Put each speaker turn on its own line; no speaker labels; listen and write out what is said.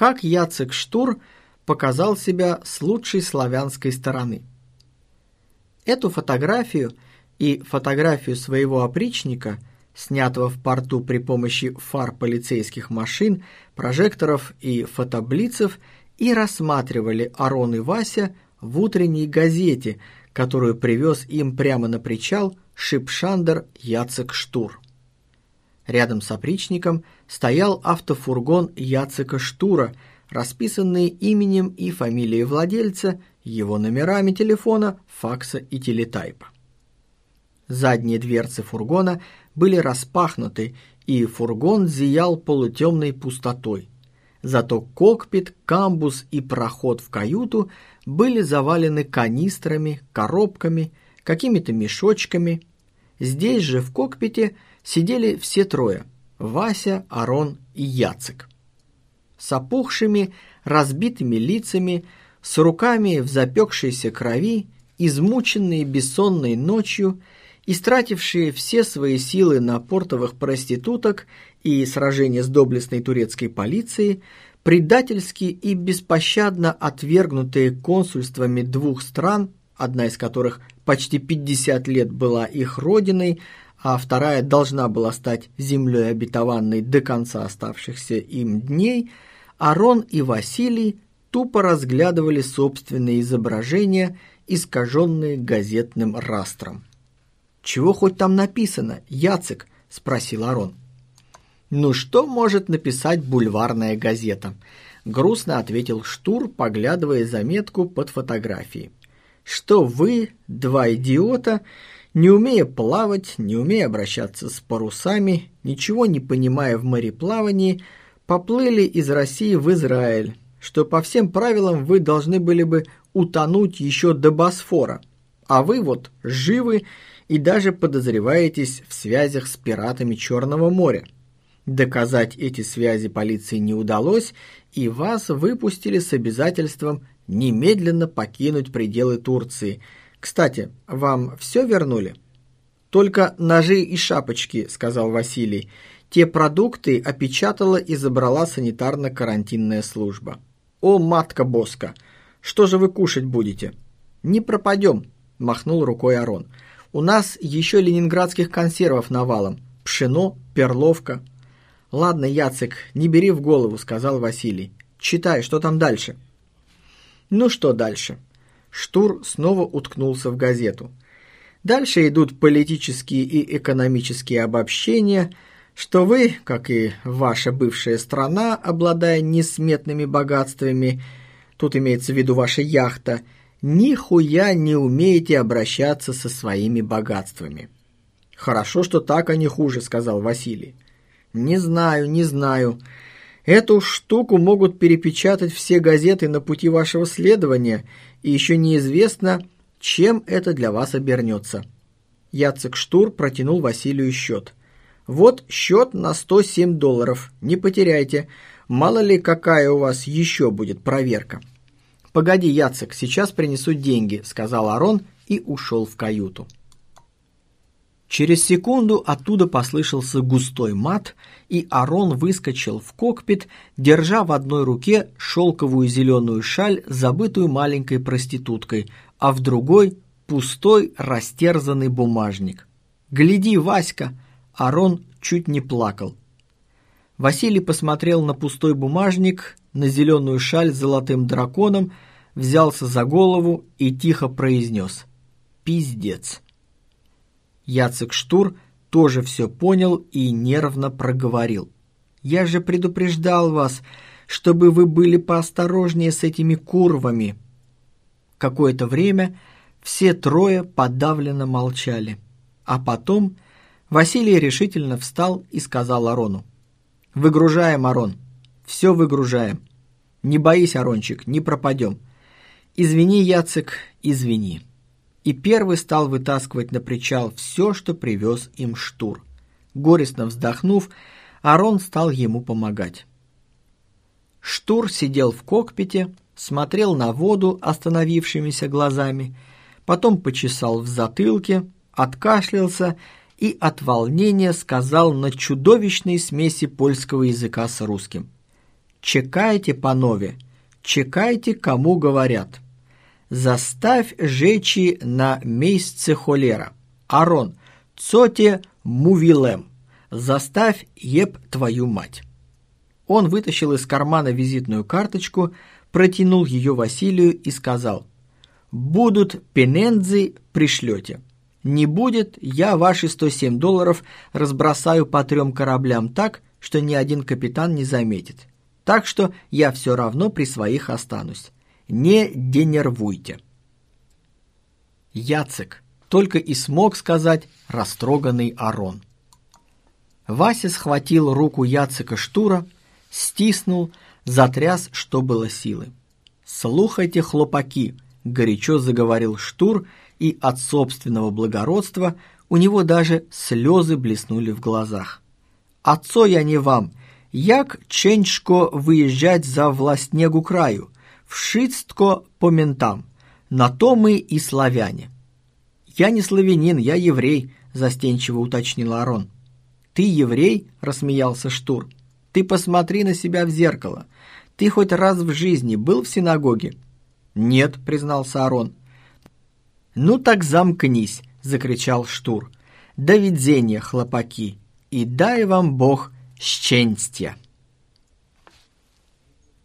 как Яцек Штур показал себя с лучшей славянской стороны. Эту фотографию и фотографию своего опричника, снятого в порту при помощи фар полицейских машин, прожекторов и фотоблицев, и рассматривали Арон и Вася в утренней газете, которую привез им прямо на причал Шипшандер Яцек Штур. Рядом с опричником стоял автофургон Яцека Штура, расписанный именем и фамилией владельца, его номерами телефона, факса и телетайпа. Задние дверцы фургона были распахнуты, и фургон зиял полутемной пустотой. Зато кокпит, камбус и проход в каюту были завалены канистрами, коробками, какими-то мешочками. Здесь же в кокпите сидели все трое – Вася, Арон и Яцек. С опухшими, разбитыми лицами, с руками в запекшейся крови, измученные бессонной ночью, истратившие все свои силы на портовых проституток и сражение с доблестной турецкой полицией, предательски и беспощадно отвергнутые консульствами двух стран, одна из которых почти 50 лет была их родиной, а вторая должна была стать землей обетованной до конца оставшихся им дней, Арон и Василий тупо разглядывали собственные изображения, искаженные газетным растром. «Чего хоть там написано, Яцек?» – спросил Арон. «Ну что может написать бульварная газета?» – грустно ответил Штур, поглядывая заметку под фотографией. «Что вы, два идиота, не умея плавать, не умея обращаться с парусами, ничего не понимая в мореплавании, поплыли из России в Израиль, что по всем правилам вы должны были бы утонуть еще до Босфора, а вы вот живы и даже подозреваетесь в связях с пиратами Черного моря. Доказать эти связи полиции не удалось, и вас выпустили с обязательством немедленно покинуть пределы Турции. Кстати, вам все вернули? Только ножи и шапочки, сказал Василий. Те продукты опечатала и забрала санитарно-карантинная служба. О, матка Боска, что же вы кушать будете? Не пропадем, махнул рукой Арон. У нас еще ленинградских консервов навалом. Пшено, перловка, «Ладно, Яцек, не бери в голову», — сказал Василий. «Читай, что там дальше?» «Ну что дальше?» Штур снова уткнулся в газету. Дальше идут политические и экономические обобщения, что вы, как и ваша бывшая страна, обладая несметными богатствами, тут имеется в виду ваша яхта, нихуя не умеете обращаться со своими богатствами. «Хорошо, что так, а не хуже», — сказал Василий. «Не знаю, не знаю. Эту штуку могут перепечатать все газеты на пути вашего следования, и еще неизвестно, чем это для вас обернется». Яцек Штур протянул Василию счет. «Вот счет на 107 долларов. Не потеряйте. Мало ли, какая у вас еще будет проверка». «Погоди, Яцек, сейчас принесу деньги», — сказал Арон и ушел в каюту. Через секунду оттуда послышался густой мат, и Арон выскочил в кокпит, держа в одной руке шелковую зеленую шаль, забытую маленькой проституткой, а в другой – пустой растерзанный бумажник. «Гляди, Васька!» Арон чуть не плакал. Василий посмотрел на пустой бумажник, на зеленую шаль с золотым драконом, взялся за голову и тихо произнес «Пиздец». Яцек Штур тоже все понял и нервно проговорил. «Я же предупреждал вас, чтобы вы были поосторожнее с этими курвами». Какое-то время все трое подавленно молчали. А потом Василий решительно встал и сказал Арону. «Выгружаем, Арон. Все выгружаем. Не боись, Арончик, не пропадем. Извини, Яцек, извини» и первый стал вытаскивать на причал все, что привез им Штур. Горестно вздохнув, Арон стал ему помогать. Штур сидел в кокпите, смотрел на воду остановившимися глазами, потом почесал в затылке, откашлялся и от волнения сказал на чудовищной смеси польского языка с русским. чекайте, панове, чекайте, кому говорят. Заставь жечи на месяце холера. Арон, цоте мувилем, заставь еб твою мать. Он вытащил из кармана визитную карточку, протянул ее Василию и сказал, «Будут пенензы, пришлете. Не будет, я ваши 107 долларов разбросаю по трем кораблям так, что ни один капитан не заметит. Так что я все равно при своих останусь. Не денервуйте». Яцек только и смог сказать растроганный Арон. Вася схватил руку Яцека Штура, стиснул, затряс, что было силы. «Слухайте, хлопаки!» — горячо заговорил Штур, и от собственного благородства у него даже слезы блеснули в глазах. «Отцо я не вам, як ченчко выезжать за властнегу краю, вшицтко по ментам, на то мы и славяне». «Я не славянин, я еврей», — застенчиво уточнил Арон. «Ты еврей?» — рассмеялся Штур. «Ты посмотри на себя в зеркало. Ты хоть раз в жизни был в синагоге?» «Нет», — признался Арон. «Ну так замкнись», — закричал Штур. «До видения, хлопаки, и дай вам Бог счастья!»